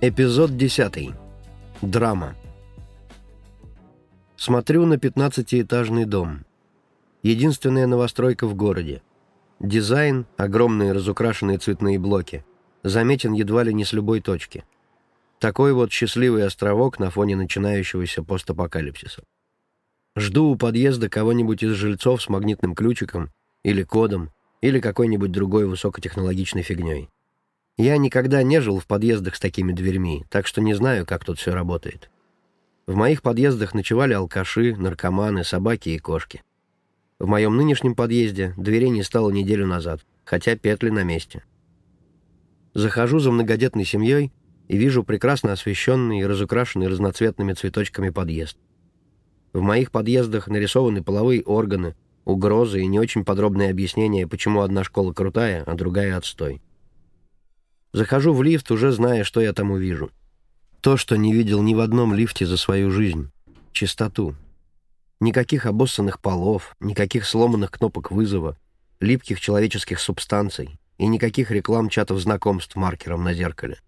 Эпизод 10. Драма. Смотрю на пятнадцатиэтажный дом. Единственная новостройка в городе. Дизайн, огромные разукрашенные цветные блоки, заметен едва ли не с любой точки. Такой вот счастливый островок на фоне начинающегося постапокалипсиса. Жду у подъезда кого-нибудь из жильцов с магнитным ключиком или кодом, или какой-нибудь другой высокотехнологичной фигней. Я никогда не жил в подъездах с такими дверьми, так что не знаю, как тут все работает. В моих подъездах ночевали алкаши, наркоманы, собаки и кошки. В моем нынешнем подъезде дверей не стало неделю назад, хотя петли на месте. Захожу за многодетной семьей и вижу прекрасно освещенный и разукрашенный разноцветными цветочками подъезд. В моих подъездах нарисованы половые органы, угрозы и не очень подробные объяснения, почему одна школа крутая, а другая отстой. Захожу в лифт, уже зная, что я там увижу. То, что не видел ни в одном лифте за свою жизнь. Чистоту. Никаких обоссанных полов, никаких сломанных кнопок вызова, липких человеческих субстанций и никаких реклам чатов знакомств маркером на зеркале.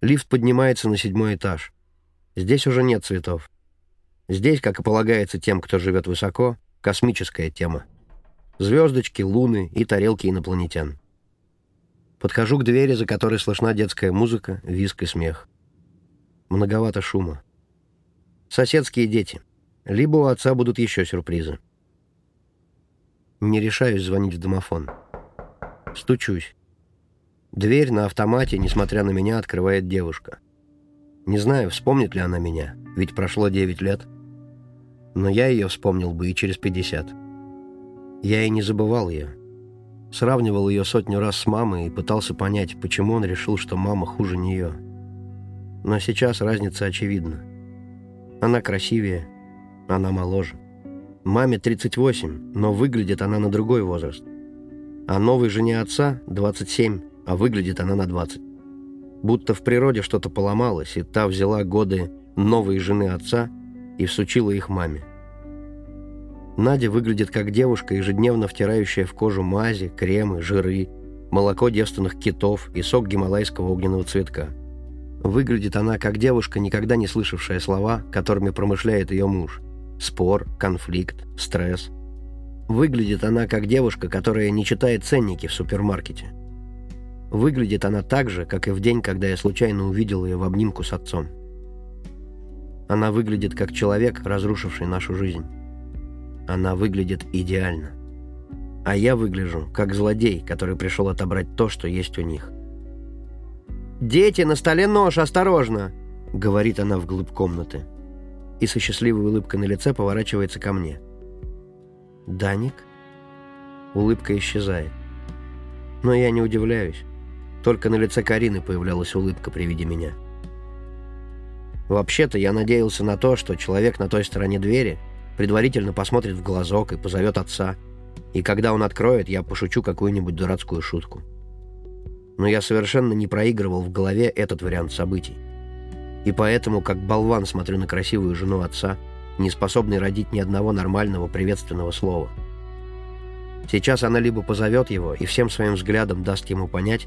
Лифт поднимается на седьмой этаж. Здесь уже нет цветов. Здесь, как и полагается тем, кто живет высоко, космическая тема. Звездочки, луны и тарелки инопланетян. Подхожу к двери, за которой слышна детская музыка, визг и смех. Многовато шума. Соседские дети. Либо у отца будут еще сюрпризы. Не решаюсь звонить в домофон. Стучусь. Дверь на автомате, несмотря на меня, открывает девушка. Не знаю, вспомнит ли она меня, ведь прошло 9 лет. Но я ее вспомнил бы и через 50. Я и не забывал ее. Сравнивал ее сотню раз с мамой и пытался понять, почему он решил, что мама хуже нее. Но сейчас разница очевидна. Она красивее, она моложе. Маме 38, но выглядит она на другой возраст. А новой жене отца 27, а выглядит она на 20. Будто в природе что-то поломалось, и та взяла годы новой жены отца и всучила их маме. Надя выглядит как девушка, ежедневно втирающая в кожу мази, кремы, жиры, молоко девственных китов и сок гималайского огненного цветка. Выглядит она как девушка, никогда не слышавшая слова, которыми промышляет ее муж. Спор, конфликт, стресс. Выглядит она как девушка, которая не читает ценники в супермаркете. Выглядит она так же, как и в день, когда я случайно увидел ее в обнимку с отцом. Она выглядит как человек, разрушивший нашу жизнь. Она выглядит идеально. А я выгляжу как злодей, который пришел отобрать то, что есть у них. «Дети, на столе нож, осторожно!» — говорит она вглубь комнаты. И со счастливой улыбкой на лице поворачивается ко мне. «Даник?» Улыбка исчезает. Но я не удивляюсь. Только на лице Карины появлялась улыбка при виде меня. Вообще-то я надеялся на то, что человек на той стороне двери предварительно посмотрит в глазок и позовет отца. И когда он откроет, я пошучу какую-нибудь дурацкую шутку. Но я совершенно не проигрывал в голове этот вариант событий. И поэтому, как болван, смотрю на красивую жену отца, не способный родить ни одного нормального приветственного слова. Сейчас она либо позовет его и всем своим взглядом даст ему понять,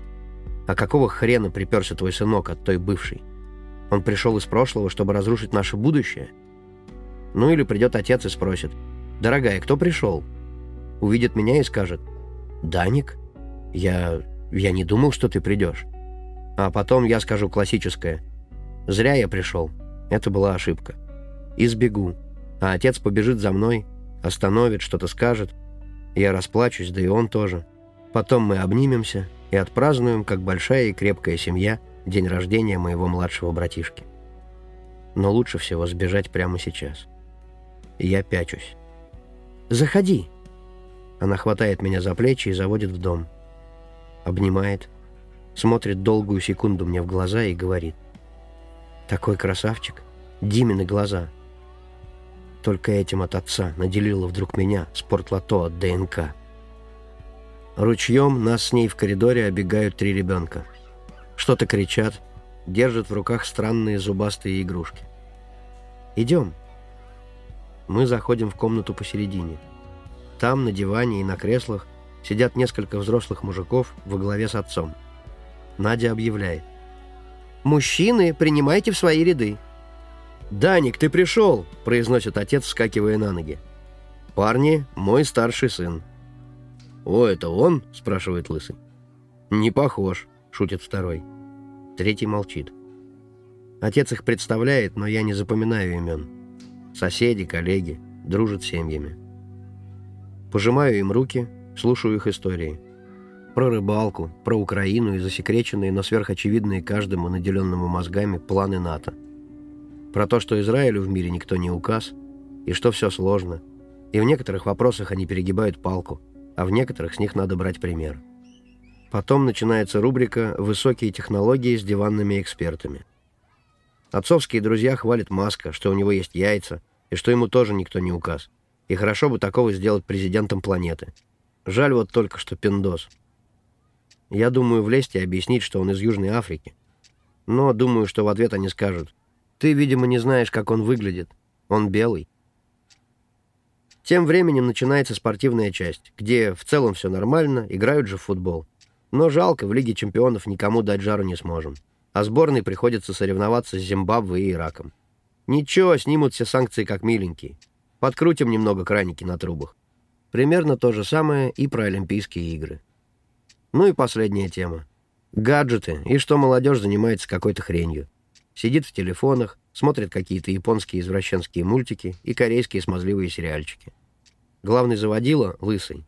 а какого хрена приперся твой сынок от той бывшей. Он пришел из прошлого, чтобы разрушить наше будущее — ну или придет отец и спросит. «Дорогая, кто пришел?» Увидит меня и скажет. «Даник? Я... я не думал, что ты придешь». А потом я скажу классическое. «Зря я пришел. Это была ошибка». И сбегу. А отец побежит за мной, остановит, что-то скажет. Я расплачусь, да и он тоже. Потом мы обнимемся и отпразднуем, как большая и крепкая семья, день рождения моего младшего братишки. Но лучше всего сбежать прямо сейчас. Я пячусь. «Заходи!» Она хватает меня за плечи и заводит в дом. Обнимает, смотрит долгую секунду мне в глаза и говорит. «Такой красавчик! Димины глаза!» Только этим от отца наделила вдруг меня спортлото от ДНК. Ручьем нас с ней в коридоре обегают три ребенка. Что-то кричат, держат в руках странные зубастые игрушки. «Идем!» Мы заходим в комнату посередине. Там, на диване и на креслах, сидят несколько взрослых мужиков во главе с отцом. Надя объявляет. «Мужчины, принимайте в свои ряды». «Даник, ты пришел!» — произносит отец, вскакивая на ноги. «Парни, мой старший сын». «О, это он?» — спрашивает Лысый. «Не похож», — шутит второй. Третий молчит. Отец их представляет, но я не запоминаю имен. Соседи, коллеги, дружат семьями. Пожимаю им руки, слушаю их истории. Про рыбалку, про Украину и засекреченные, но сверхочевидные каждому наделенному мозгами планы НАТО. Про то, что Израилю в мире никто не указ, и что все сложно. И в некоторых вопросах они перегибают палку, а в некоторых с них надо брать пример. Потом начинается рубрика «Высокие технологии с диванными экспертами». Отцовские друзья хвалят Маска, что у него есть яйца, и что ему тоже никто не указ. И хорошо бы такого сделать президентом планеты. Жаль вот только, что пиндос. Я думаю влезть и объяснить, что он из Южной Африки. Но думаю, что в ответ они скажут, «Ты, видимо, не знаешь, как он выглядит. Он белый». Тем временем начинается спортивная часть, где в целом все нормально, играют же в футбол. Но жалко, в Лиге чемпионов никому дать жару не сможем. А сборной приходится соревноваться с Зимбабве и Ираком. Ничего, снимут все санкции как миленькие. Подкрутим немного краники на трубах. Примерно то же самое и про Олимпийские игры. Ну и последняя тема. Гаджеты, и что молодежь занимается какой-то хренью. Сидит в телефонах, смотрит какие-то японские извращенские мультики и корейские смазливые сериальчики. Главный заводила, лысый,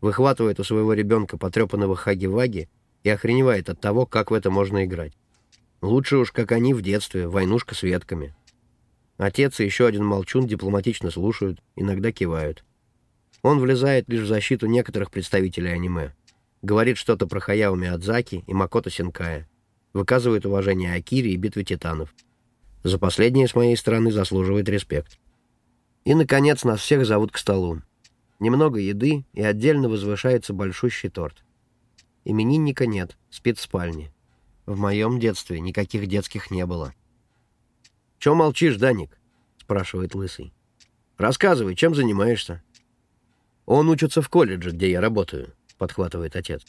выхватывает у своего ребенка потрепанного хаги-ваги и охреневает от того, как в это можно играть. Лучше уж, как они в детстве, войнушка с ветками. Отец и еще один молчун дипломатично слушают, иногда кивают. Он влезает лишь в защиту некоторых представителей аниме. Говорит что-то про Хаяо Миядзаки и Макото Синкая. Выказывает уважение Акире и Битве Титанов. За последнее с моей стороны заслуживает респект. И, наконец, нас всех зовут к столу. Немного еды, и отдельно возвышается большущий торт. Именинника нет, спит в спальне. В моем детстве никаких детских не было. «Чё молчишь, Даник?» — спрашивает Лысый. «Рассказывай, чем занимаешься?» «Он учится в колледже, где я работаю», — подхватывает отец.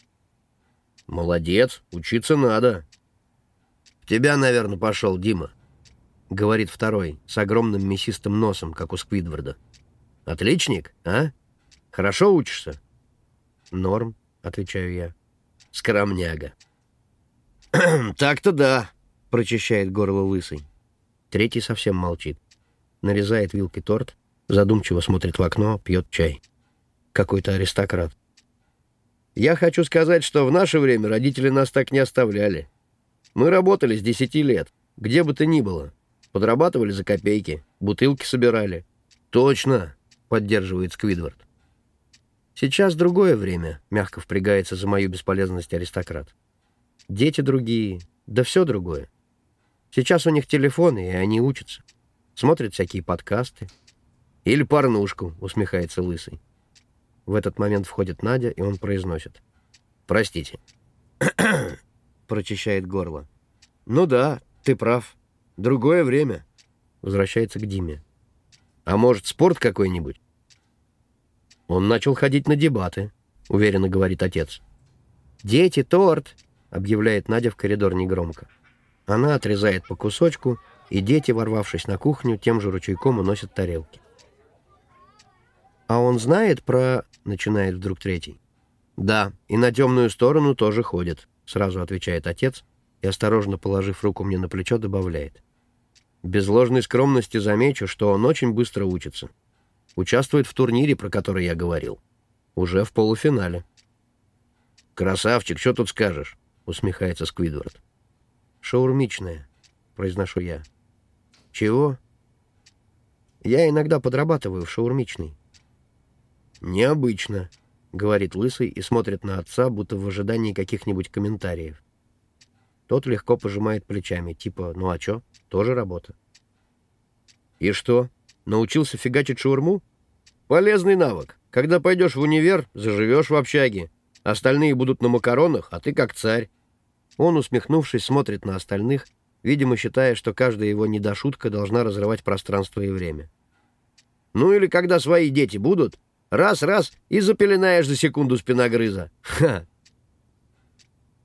«Молодец, учиться надо». «В тебя, наверное, пошел Дима», — говорит второй, с огромным мясистым носом, как у Сквидварда. «Отличник, а? Хорошо учишься?» «Норм», — отвечаю я. «Скромняга». «Так-то да», — прочищает горло лысый. Третий совсем молчит. Нарезает вилкой торт, задумчиво смотрит в окно, пьет чай. Какой-то аристократ. Я хочу сказать, что в наше время родители нас так не оставляли. Мы работали с десяти лет, где бы то ни было. Подрабатывали за копейки, бутылки собирали. Точно, поддерживает Сквидвард. Сейчас другое время, мягко впрягается за мою бесполезность аристократ. Дети другие, да все другое. Сейчас у них телефоны, и они учатся. Смотрят всякие подкасты. Или порнушку, усмехается Лысый. В этот момент входит Надя, и он произносит. «Простите». Прочищает горло. «Ну да, ты прав. Другое время». Возвращается к Диме. «А может, спорт какой-нибудь?» Он начал ходить на дебаты, уверенно говорит отец. «Дети, торт!» — объявляет Надя в коридор негромко. Она отрезает по кусочку, и дети, ворвавшись на кухню, тем же ручейком уносят тарелки. «А он знает про...» — начинает вдруг третий. «Да, и на темную сторону тоже ходит», — сразу отвечает отец и, осторожно положив руку мне на плечо, добавляет. «Без ложной скромности замечу, что он очень быстро учится. Участвует в турнире, про который я говорил. Уже в полуфинале». «Красавчик, что тут скажешь?» — усмехается Сквидвард. «Шаурмичная», — произношу я. «Чего?» «Я иногда подрабатываю в шаурмичной». «Необычно», — говорит Лысый и смотрит на отца, будто в ожидании каких-нибудь комментариев. Тот легко пожимает плечами, типа «Ну а чё? Тоже работа». «И что, научился фигачить шаурму?» «Полезный навык. Когда пойдешь в универ, заживешь в общаге. Остальные будут на макаронах, а ты как царь. Он, усмехнувшись, смотрит на остальных, видимо, считая, что каждая его недошутка должна разрывать пространство и время. «Ну или когда свои дети будут, раз-раз и запеленаешь за секунду спиногрыза. Ха!»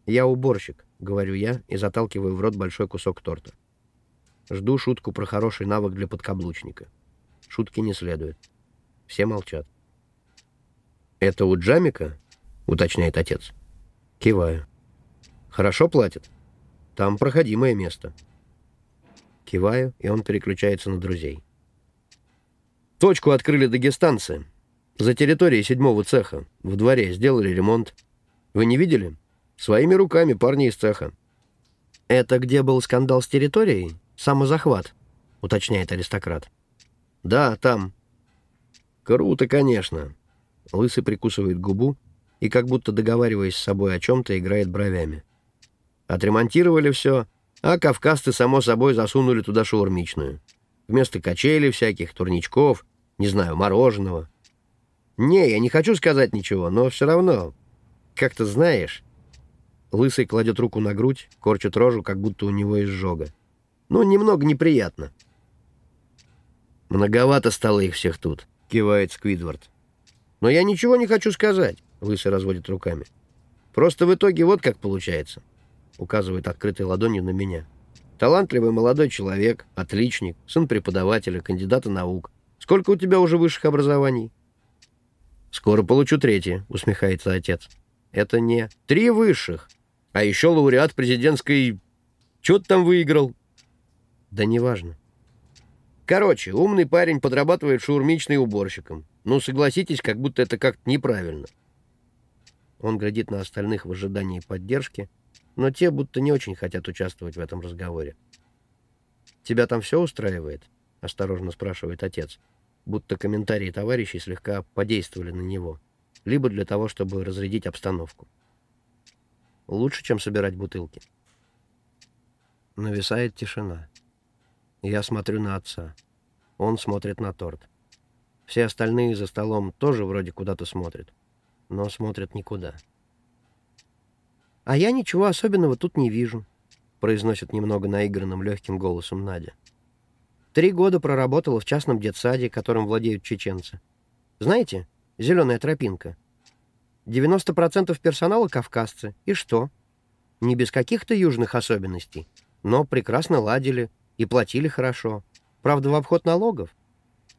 «Я уборщик», — говорю я и заталкиваю в рот большой кусок торта. Жду шутку про хороший навык для подкаблучника. Шутки не следует. Все молчат. «Это у Джамика?» — уточняет отец. Киваю. «Хорошо платят? Там проходимое место». Киваю, и он переключается на друзей. Точку открыли дагестанцы. За территорией седьмого цеха. В дворе сделали ремонт. Вы не видели? Своими руками парни из цеха. «Это где был скандал с территорией? Самозахват?» — уточняет аристократ. «Да, там». «Круто, конечно». Лысый прикусывает губу и, как будто договариваясь с собой о чем-то, играет бровями. Отремонтировали все, а кавказцы, само собой, засунули туда шаурмичную. Вместо качелей всяких, турничков, не знаю, мороженого. Не, я не хочу сказать ничего, но все равно, как-то знаешь... Лысый кладет руку на грудь, корчит рожу, как будто у него изжога. Ну, немного неприятно. «Многовато стало их всех тут», — кивает Сквидвард. «Но я ничего не хочу сказать», — Лысый разводит руками. «Просто в итоге вот как получается», — указывает открытой ладонью на меня. «Талантливый молодой человек, отличник, сын преподавателя, кандидата наук. Сколько у тебя уже высших образований?» «Скоро получу третье», — усмехается отец. «Это не три высших, а еще лауреат президентской... Чего ты там выиграл?» «Да неважно». «Короче, умный парень подрабатывает шаурмичной уборщиком. Ну, согласитесь, как будто это как-то неправильно». Он глядит на остальных в ожидании поддержки, но те будто не очень хотят участвовать в этом разговоре. «Тебя там все устраивает?» — осторожно спрашивает отец, будто комментарии товарищей слегка подействовали на него, либо для того, чтобы разрядить обстановку. Лучше, чем собирать бутылки. Нависает тишина. Я смотрю на отца. Он смотрит на торт. Все остальные за столом тоже вроде куда-то смотрят, но смотрят никуда. «А я ничего особенного тут не вижу», — произносит немного наигранным легким голосом Надя. «Три года проработала в частном детсаде, которым владеют чеченцы. Знаете, зеленая тропинка — 90% персонала кавказцы. И что? Не без каких-то южных особенностей, но прекрасно ладили и платили хорошо. Правда, в обход налогов.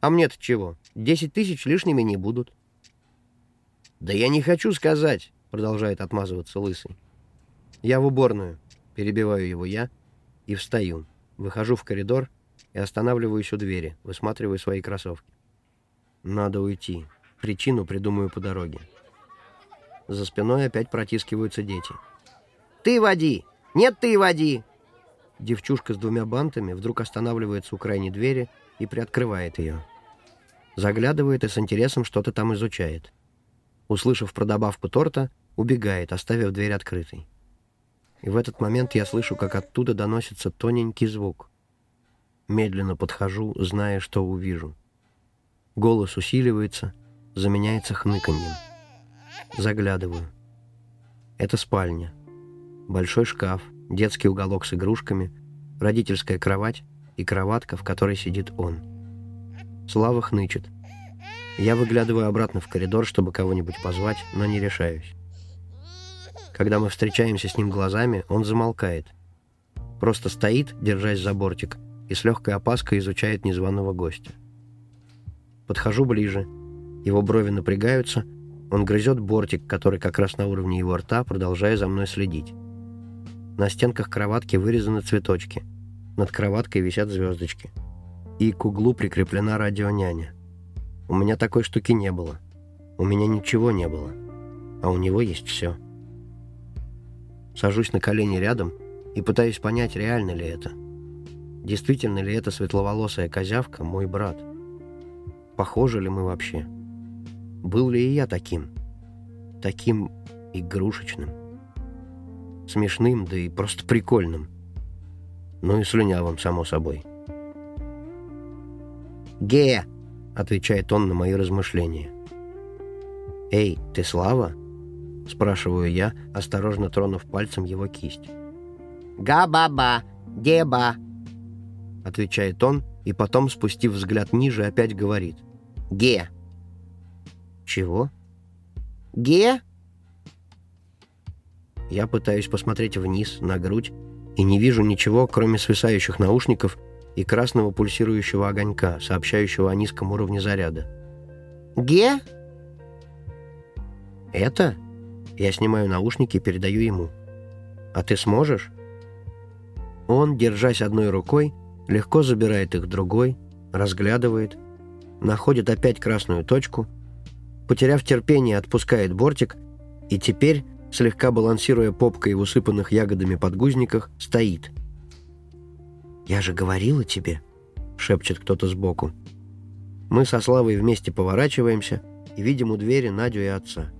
А мне-то чего? 10 тысяч лишними не будут. «Да я не хочу сказать», — продолжает отмазываться Лысый. «Я в уборную», — перебиваю его я и встаю. Выхожу в коридор и останавливаюсь у двери, высматриваю свои кроссовки. Надо уйти. Причину придумаю по дороге. За спиной опять протискиваются дети. «Ты води! Нет, ты води!» Девчушка с двумя бантами вдруг останавливается у крайней двери и приоткрывает ее. Заглядывает и с интересом что-то там изучает. Услышав про добавку торта, убегает, оставив дверь открытой. И в этот момент я слышу, как оттуда доносится тоненький звук. Медленно подхожу, зная, что увижу. Голос усиливается, заменяется хныканьем. Заглядываю. Это спальня. Большой шкаф, детский уголок с игрушками, родительская кровать и кроватка, в которой сидит он. Слава хнычет. Я выглядываю обратно в коридор, чтобы кого-нибудь позвать, но не решаюсь. Когда мы встречаемся с ним глазами, он замолкает. Просто стоит, держась за бортик, и с легкой опаской изучает незваного гостя. Подхожу ближе. Его брови напрягаются — он грызет бортик, который как раз на уровне его рта, продолжая за мной следить. На стенках кроватки вырезаны цветочки. Над кроваткой висят звездочки. И к углу прикреплена радионяня. У меня такой штуки не было. У меня ничего не было. А у него есть все. Сажусь на колени рядом и пытаюсь понять, реально ли это. Действительно ли это светловолосая козявка мой брат? Похожи ли мы вообще? — был ли и я таким? Таким игрушечным. Смешным, да и просто прикольным. Ну и слюнявым, само собой. «Ге!» — отвечает он на мои размышления. «Эй, ты Слава?» — спрашиваю я, осторожно тронув пальцем его кисть. «Га-ба-ба! Деба!» — отвечает он, и потом, спустив взгляд ниже, опять говорит. «Ге!» «Чего?» «Ге?» Я пытаюсь посмотреть вниз, на грудь, и не вижу ничего, кроме свисающих наушников и красного пульсирующего огонька, сообщающего о низком уровне заряда. «Ге?» «Это?» Я снимаю наушники и передаю ему. «А ты сможешь?» Он, держась одной рукой, легко забирает их другой, разглядывает, находит опять красную точку, потеряв терпение, отпускает бортик и теперь, слегка балансируя попкой в усыпанных ягодами подгузниках, стоит. «Я же говорила тебе», — шепчет кто-то сбоку. Мы со Славой вместе поворачиваемся и видим у двери Надю и отца.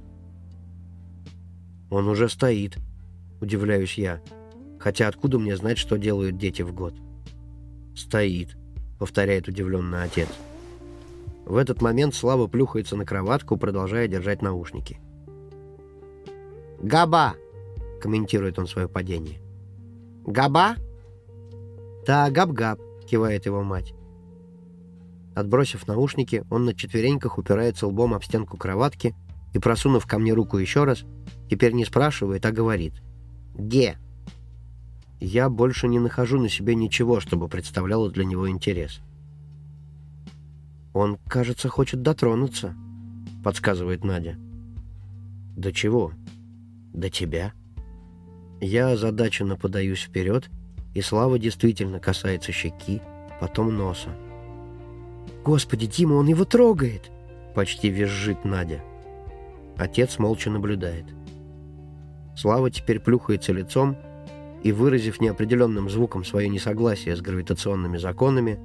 «Он уже стоит», — удивляюсь я. Хотя откуда мне знать, что делают дети в год? «Стоит», — повторяет удивленно отец. В этот момент Слава плюхается на кроватку, продолжая держать наушники. «Габа!» — комментирует он свое падение. «Габа?» «Да, габ-габ», — кивает его мать. Отбросив наушники, он на четвереньках упирается лбом об стенку кроватки и, просунув ко мне руку еще раз, теперь не спрашивает, а говорит. «Где?» Я больше не нахожу на себе ничего, чтобы представляло для него интерес. «Он, кажется, хочет дотронуться», — подсказывает Надя. «До чего?» «До тебя». Я озадаченно подаюсь вперед, и Слава действительно касается щеки, потом носа. «Господи, Дима, он его трогает!» — почти визжит Надя. Отец молча наблюдает. Слава теперь плюхается лицом и, выразив неопределенным звуком свое несогласие с гравитационными законами,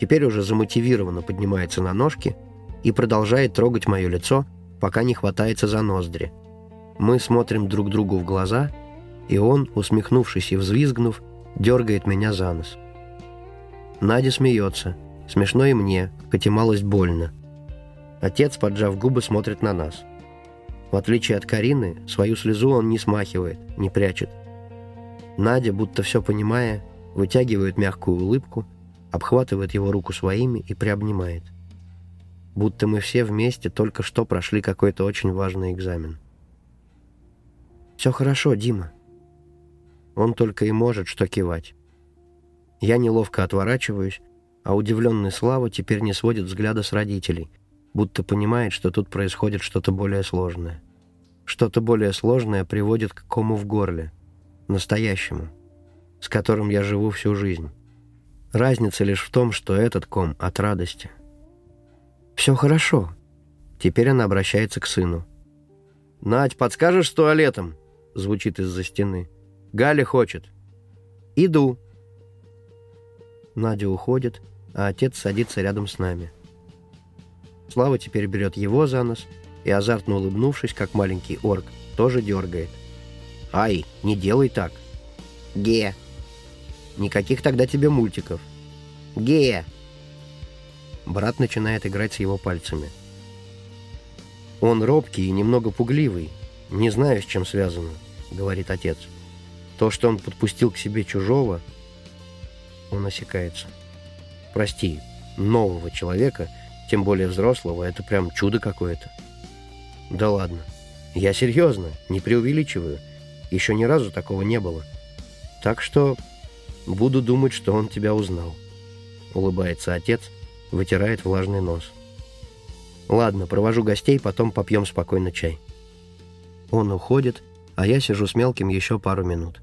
теперь уже замотивированно поднимается на ножки и продолжает трогать мое лицо, пока не хватается за ноздри. Мы смотрим друг другу в глаза, и он, усмехнувшись и взвизгнув, дергает меня за нос. Надя смеется, смешно и мне, хоть и малость больно. Отец, поджав губы, смотрит на нас. В отличие от Карины, свою слезу он не смахивает, не прячет. Надя, будто все понимая, вытягивает мягкую улыбку, обхватывает его руку своими и приобнимает. Будто мы все вместе только что прошли какой-то очень важный экзамен. «Все хорошо, Дима». Он только и может что кивать. Я неловко отворачиваюсь, а удивленный Слава теперь не сводит взгляда с родителей, будто понимает, что тут происходит что-то более сложное. Что-то более сложное приводит к кому в горле — настоящему, с которым я живу всю жизнь. Разница лишь в том, что этот ком от радости. «Все хорошо». Теперь она обращается к сыну. «Надь, подскажешь с туалетом?» Звучит из-за стены. «Галя хочет». «Иду». Надя уходит, а отец садится рядом с нами. Слава теперь берет его за нос и, азартно улыбнувшись, как маленький орк, тоже дергает. «Ай, не делай так!» «Ге!» «Никаких тогда тебе мультиков!» «Ге!» Брат начинает играть с его пальцами. «Он робкий и немного пугливый. Не знаю, с чем связано», — говорит отец. «То, что он подпустил к себе чужого...» Он осекается. «Прости, нового человека, тем более взрослого, это прям чудо какое-то». «Да ладно. Я серьезно, не преувеличиваю». Еще ни разу такого не было. Так что буду думать, что он тебя узнал. Улыбается отец, вытирает влажный нос. Ладно, провожу гостей, потом попьем спокойно чай. Он уходит, а я сижу с мелким еще пару минут.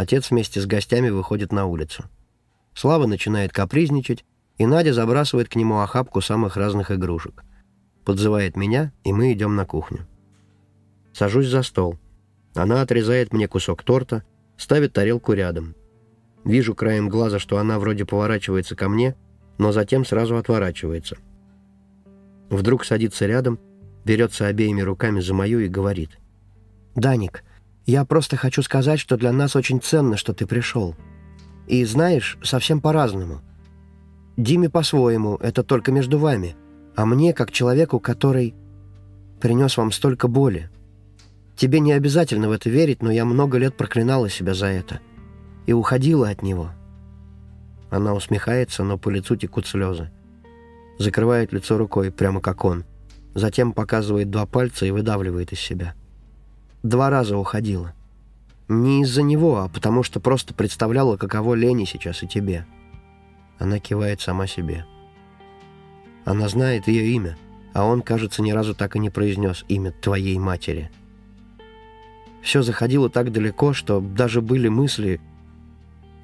Отец вместе с гостями выходит на улицу. Слава начинает капризничать, и Надя забрасывает к нему охапку самых разных игрушек. Подзывает меня, и мы идем на кухню. Сажусь за стол — она отрезает мне кусок торта, ставит тарелку рядом. Вижу краем глаза, что она вроде поворачивается ко мне, но затем сразу отворачивается. Вдруг садится рядом, берется обеими руками за мою и говорит. «Даник, я просто хочу сказать, что для нас очень ценно, что ты пришел. И знаешь, совсем по-разному. Диме по-своему, это только между вами, а мне, как человеку, который принес вам столько боли. Тебе не обязательно в это верить, но я много лет проклинала себя за это. И уходила от него». Она усмехается, но по лицу текут слезы. Закрывает лицо рукой, прямо как он. Затем показывает два пальца и выдавливает из себя. Два раза уходила. Не из-за него, а потому что просто представляла, каково Лене сейчас и тебе. Она кивает сама себе. Она знает ее имя, а он, кажется, ни разу так и не произнес имя твоей матери. Все заходило так далеко, что даже были мысли...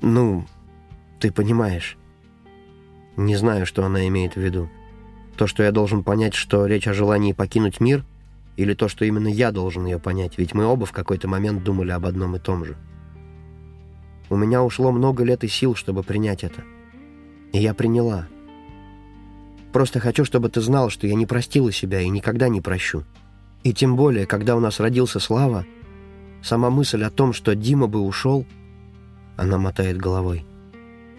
Ну, ты понимаешь. Не знаю, что она имеет в виду. То, что я должен понять, что речь о желании покинуть мир, или то, что именно я должен ее понять, ведь мы оба в какой-то момент думали об одном и том же. У меня ушло много лет и сил, чтобы принять это. И я приняла. Просто хочу, чтобы ты знал, что я не простила себя и никогда не прощу. И тем более, когда у нас родился Слава, сама мысль о том, что Дима бы ушел, она мотает головой,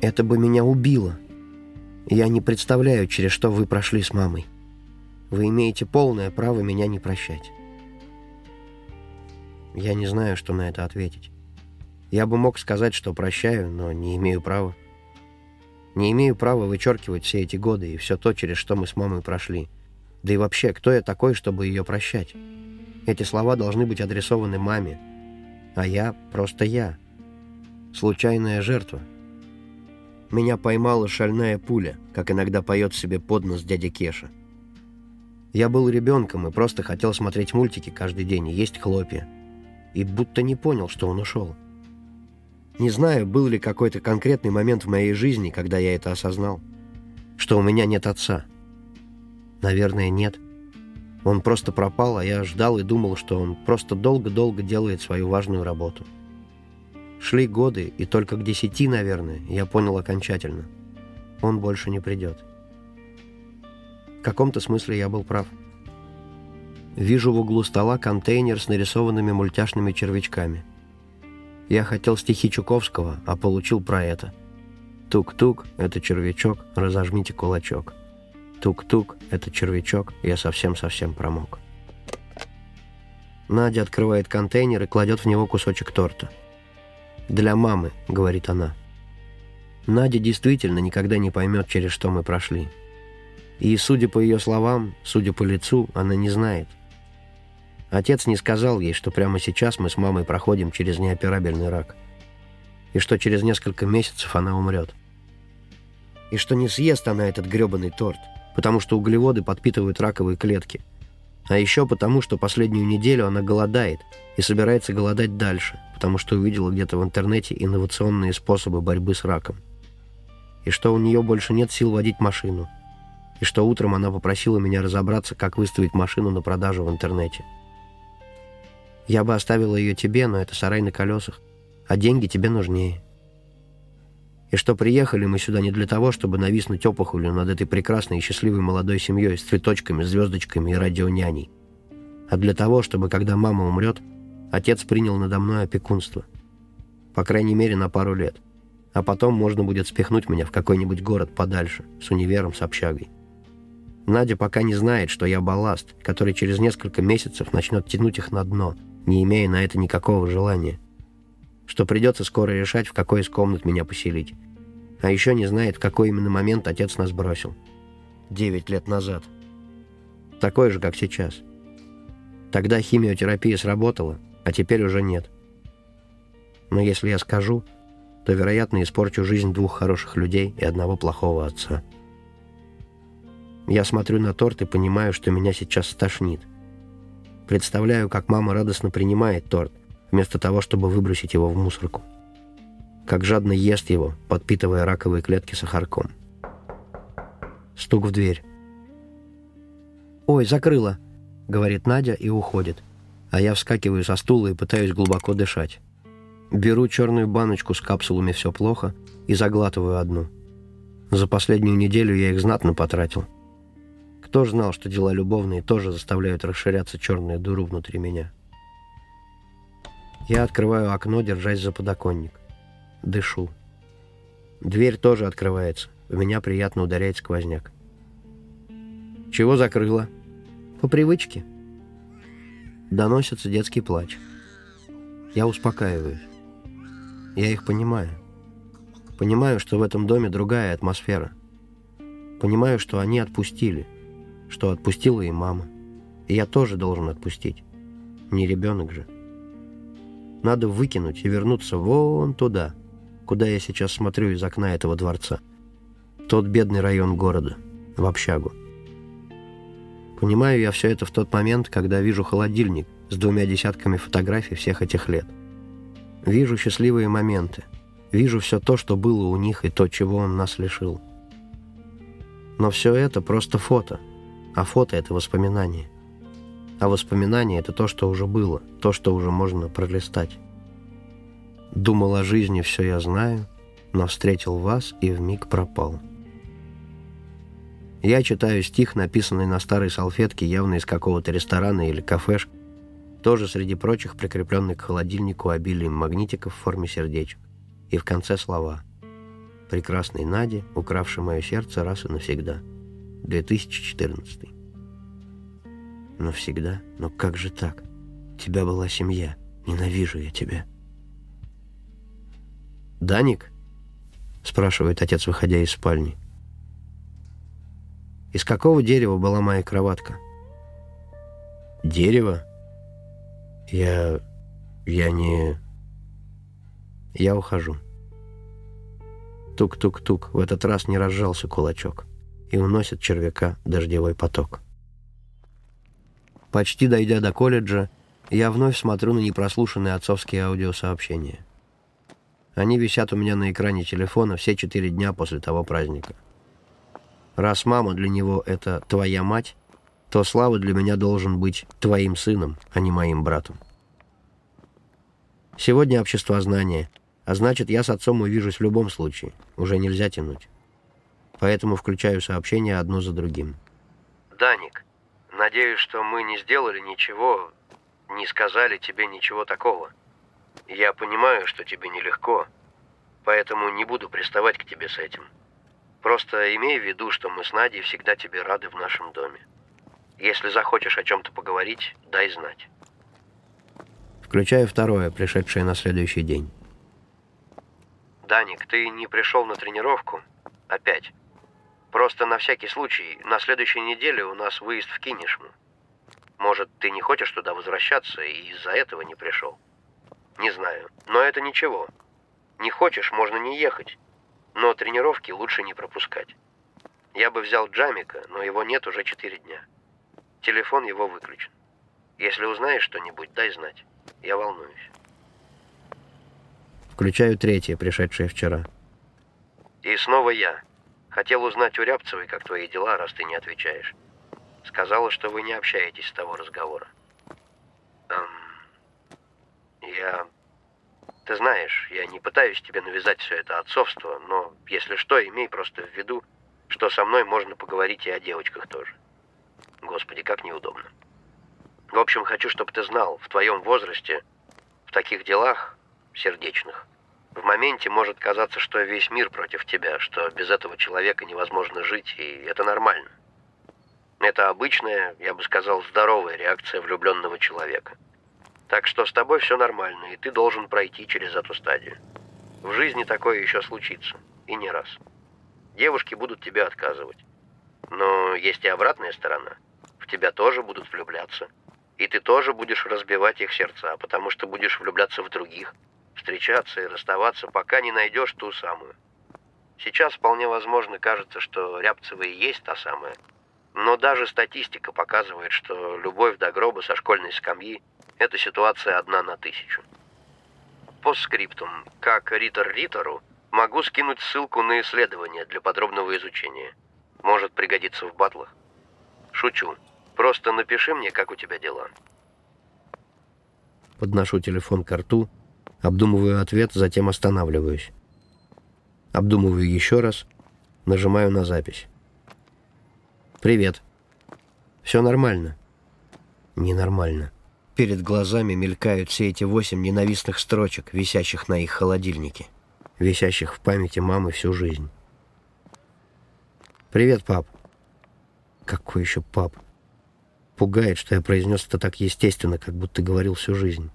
это бы меня убило. Я не представляю, через что вы прошли с мамой. Вы имеете полное право меня не прощать. Я не знаю, что на это ответить. Я бы мог сказать, что прощаю, но не имею права. Не имею права вычеркивать все эти годы и все то, через что мы с мамой прошли. Да и вообще, кто я такой, чтобы ее прощать? Эти слова должны быть адресованы маме. А я просто я. Случайная жертва. Меня поймала шальная пуля, как иногда поет себе под нос дядя Кеша. Я был ребенком и просто хотел смотреть мультики каждый день и есть хлопья. И будто не понял, что он ушел. Не знаю, был ли какой-то конкретный момент в моей жизни, когда я это осознал. Что у меня нет отца. Наверное, нет. Он просто пропал, а я ждал и думал, что он просто долго-долго делает свою важную работу. Шли годы, и только к десяти, наверное, я понял окончательно. Он больше не придет. В каком-то смысле я был прав. Вижу в углу стола контейнер с нарисованными мультяшными червячками – я хотел стихи Чуковского, а получил про это. Тук-тук — это червячок, разожмите кулачок. Тук-тук — это червячок, я совсем-совсем промок. Надя открывает контейнер и кладет в него кусочек торта. «Для мамы», — говорит она. Надя действительно никогда не поймет, через что мы прошли. И, судя по ее словам, судя по лицу, она не знает, Отец не сказал ей, что прямо сейчас мы с мамой проходим через неоперабельный рак. И что через несколько месяцев она умрет. И что не съест она этот гребаный торт, потому что углеводы подпитывают раковые клетки. А еще потому, что последнюю неделю она голодает и собирается голодать дальше, потому что увидела где-то в интернете инновационные способы борьбы с раком. И что у нее больше нет сил водить машину. И что утром она попросила меня разобраться, как выставить машину на продажу в интернете. Я бы оставила ее тебе, но это сарай на колесах, а деньги тебе нужнее. И что приехали мы сюда не для того, чтобы нависнуть опухолью над этой прекрасной и счастливой молодой семьей с цветочками, звездочками и радионяней, а для того, чтобы, когда мама умрет, отец принял надо мной опекунство. По крайней мере, на пару лет. А потом можно будет спихнуть меня в какой-нибудь город подальше, с универом, с общагой. Надя пока не знает, что я балласт, который через несколько месяцев начнет тянуть их на дно – не имея на это никакого желания. Что придется скоро решать, в какой из комнат меня поселить. А еще не знает, в какой именно момент отец нас бросил. Девять лет назад. Такой же, как сейчас. Тогда химиотерапия сработала, а теперь уже нет. Но если я скажу, то, вероятно, испорчу жизнь двух хороших людей и одного плохого отца. Я смотрю на торт и понимаю, что меня сейчас стошнит – Представляю, как мама радостно принимает торт, вместо того, чтобы выбросить его в мусорку. Как жадно ест его, подпитывая раковые клетки сахарком. Стук в дверь. «Ой, закрыла», — говорит Надя и уходит. А я вскакиваю со стула и пытаюсь глубоко дышать. Беру черную баночку с капсулами «Все плохо» и заглатываю одну. За последнюю неделю я их знатно потратил. Кто ж знал, что дела любовные тоже заставляют расширяться черную дыру внутри меня? Я открываю окно, держась за подоконник. Дышу. Дверь тоже открывается. В меня приятно ударяет сквозняк. «Чего закрыла?» «По привычке». Доносится детский плач. Я успокаиваюсь. Я их понимаю. Понимаю, что в этом доме другая атмосфера. Понимаю, что они отпустили – что отпустила и мама. И я тоже должен отпустить. Не ребенок же. Надо выкинуть и вернуться вон туда, куда я сейчас смотрю из окна этого дворца. Тот бедный район города, в общагу. Понимаю я все это в тот момент, когда вижу холодильник с двумя десятками фотографий всех этих лет. Вижу счастливые моменты. Вижу все то, что было у них и то, чего он нас лишил. Но все это просто фото. А фото — это воспоминание. А воспоминание — это то, что уже было, то, что уже можно пролистать. Думал о жизни, все я знаю, но встретил вас и вмиг пропал. Я читаю стих, написанный на старой салфетке, явно из какого-то ресторана или кафешки, тоже среди прочих прикрепленный к холодильнику обилием магнитиков в форме сердечек. И в конце слова «Прекрасной Наде, укравшей мое сердце раз и навсегда. 2014». Навсегда? Но как же так? тебя была семья. Ненавижу я тебя. «Даник?» — спрашивает отец, выходя из спальни. «Из какого дерева была моя кроватка?» «Дерево?» Я... я не... Я ухожу. Тук-тук-тук, в этот раз не разжался кулачок. И уносит червяка дождевой поток. Почти дойдя до колледжа, я вновь смотрю на непрослушанные отцовские аудиосообщения. Они висят у меня на экране телефона все четыре дня после того праздника. Раз мама для него — это твоя мать, то Слава для меня должен быть твоим сыном, а не моим братом. Сегодня общество знания, а значит, я с отцом увижусь в любом случае. Уже нельзя тянуть. Поэтому включаю сообщения одно за другим. «Даник, надеюсь, что мы не сделали ничего, не сказали тебе ничего такого. Я понимаю, что тебе нелегко, поэтому не буду приставать к тебе с этим. Просто имей в виду, что мы с Надей всегда тебе рады в нашем доме. Если захочешь о чем-то поговорить, дай знать. Включаю второе, пришедшее на следующий день. «Даник, ты не пришел на тренировку? Опять. Просто на всякий случай, на следующей неделе у нас выезд в Кинешму. Может, ты не хочешь туда возвращаться и из-за этого не пришел? Не знаю, но это ничего. Не хочешь, можно не ехать. Но тренировки лучше не пропускать. Я бы взял Джамика, но его нет уже четыре дня. Телефон его выключен. Если узнаешь что-нибудь, дай знать. Я волнуюсь. Включаю третье, пришедшее вчера. И снова я. Хотел узнать у Рябцевой, как твои дела, раз ты не отвечаешь. Сказала, что вы не общаетесь с того разговора. Эм, я... Ты знаешь, я не пытаюсь тебе навязать все это отцовство, но, если что, имей просто в виду, что со мной можно поговорить и о девочках тоже. Господи, как неудобно. В общем, хочу, чтобы ты знал, в твоем возрасте, в таких делах сердечных, в моменте может казаться, что весь мир против тебя, что без этого человека невозможно жить, и это нормально. Это обычная, я бы сказал, здоровая реакция влюбленного человека. Так что с тобой все нормально, и ты должен пройти через эту стадию. В жизни такое еще случится, и не раз. Девушки будут тебе отказывать. Но есть и обратная сторона – в тебя тоже будут влюбляться. И ты тоже будешь разбивать их сердца, потому что будешь влюбляться в других, встречаться и расставаться, пока не найдешь ту самую. Сейчас вполне возможно кажется, что Рябцева и есть та самая. Но даже статистика показывает, что любовь до гроба со школьной скамьи – это ситуация одна на тысячу. По скриптум, как Ритор Ритору, могу скинуть ссылку на исследование для подробного изучения. Может пригодиться в батлах. Шучу. Просто напиши мне, как у тебя дела. Подношу телефон к рту, обдумываю ответ, затем останавливаюсь. Обдумываю еще раз, нажимаю на запись. «Привет. Все нормально?» «Ненормально. Перед глазами мелькают все эти восемь ненавистных строчек, висящих на их холодильнике, висящих в памяти мамы всю жизнь. «Привет, пап». «Какой еще пап?» Пугает, что я произнес это так естественно, как будто говорил всю жизнь.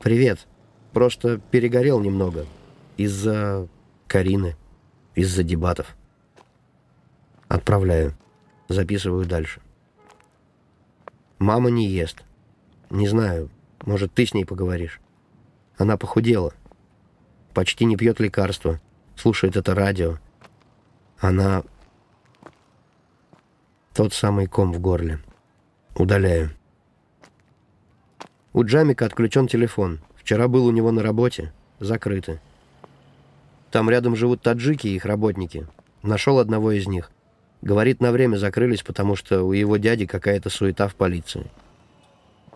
«Привет. Просто перегорел немного. Из-за Карины. Из-за дебатов. Отправляю. Записываю дальше. Мама не ест. Не знаю, Может, ты с ней поговоришь? Она похудела. Почти не пьет лекарства. Слушает это радио. Она... Тот самый ком в горле. Удаляю. У Джамика отключен телефон. Вчера был у него на работе. Закрыты. Там рядом живут таджики и их работники. Нашел одного из них. Говорит, на время закрылись, потому что у его дяди какая-то суета в полиции.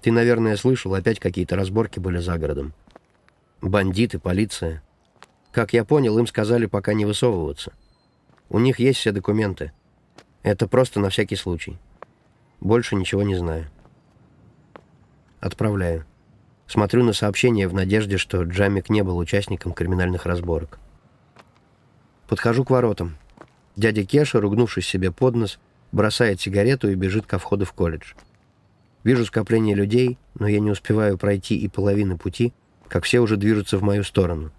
Ты, наверное, слышал, опять какие-то разборки были за городом. Бандиты, полиция. Как я понял, им сказали пока не высовываться. У них есть все документы. Это просто на всякий случай. Больше ничего не знаю. Отправляю. Смотрю на сообщение в надежде, что Джамик не был участником криминальных разборок. Подхожу к воротам. Дядя Кеша, ругнувшись себе под нос, бросает сигарету и бежит ко входу в колледж. Вижу скопление людей, но я не успеваю пройти и половины пути, как все уже движутся в мою сторону.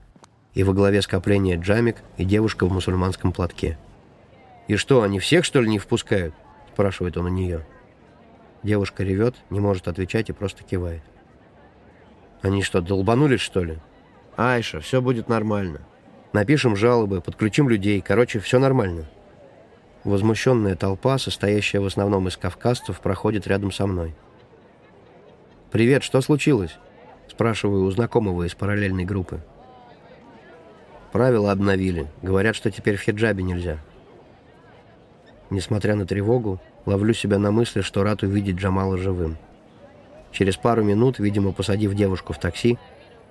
И во главе скопления Джамик и девушка в мусульманском платке. «И что, они всех, что ли, не впускают?» – спрашивает он у нее. Девушка ревет, не может отвечать и просто кивает. «Они что, долбанулись, что ли?» «Айша, все будет нормально. Напишем жалобы, подключим людей. Короче, все нормально». Возмущенная толпа, состоящая в основном из кавказцев, проходит рядом со мной. «Привет, что случилось?» Спрашиваю у знакомого из параллельной группы. Правила обновили. Говорят, что теперь в хиджабе нельзя. Несмотря на тревогу, ловлю себя на мысли, что рад увидеть Джамала живым. Через пару минут, видимо, посадив девушку в такси,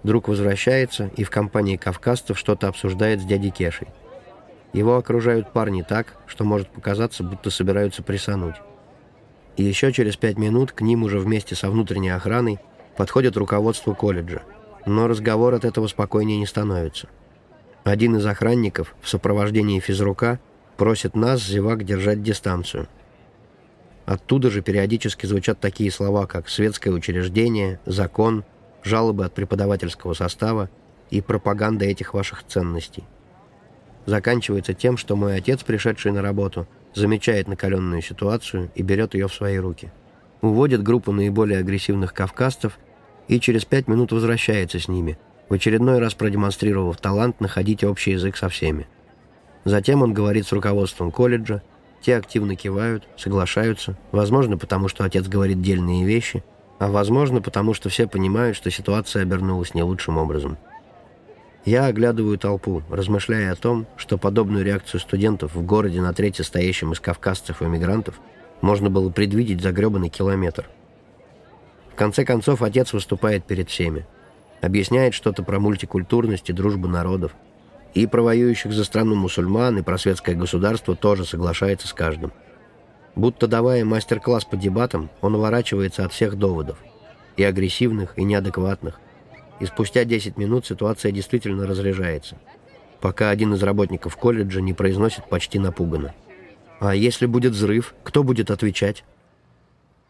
Друг возвращается и в компании кавказцев что-то обсуждает с дядей Кешей. Его окружают парни так, что может показаться, будто собираются присануть. И еще через пять минут к ним уже вместе со внутренней охраной подходит руководство колледжа. Но разговор от этого спокойнее не становится. Один из охранников в сопровождении физрука просит нас, зевак, держать дистанцию. Оттуда же периодически звучат такие слова, как «светское учреждение», «закон», жалобы от преподавательского состава и пропаганда этих ваших ценностей. Заканчивается тем, что мой отец, пришедший на работу, замечает накаленную ситуацию и берет ее в свои руки. Уводит группу наиболее агрессивных кавказцев и через пять минут возвращается с ними, в очередной раз продемонстрировав талант находить общий язык со всеми. Затем он говорит с руководством колледжа, те активно кивают, соглашаются, возможно, потому что отец говорит дельные вещи – а возможно, потому что все понимают, что ситуация обернулась не лучшим образом. Я оглядываю толпу, размышляя о том, что подобную реакцию студентов в городе на третье стоящем из кавказцев и мигрантов можно было предвидеть за гребаный километр. В конце концов, отец выступает перед всеми. Объясняет что-то про мультикультурность и дружбу народов. И про воюющих за страну мусульман, и про светское государство тоже соглашается с каждым. Будто давая мастер-класс по дебатам, он уворачивается от всех доводов. И агрессивных, и неадекватных. И спустя 10 минут ситуация действительно разряжается. Пока один из работников колледжа не произносит почти напуганно. «А если будет взрыв, кто будет отвечать?»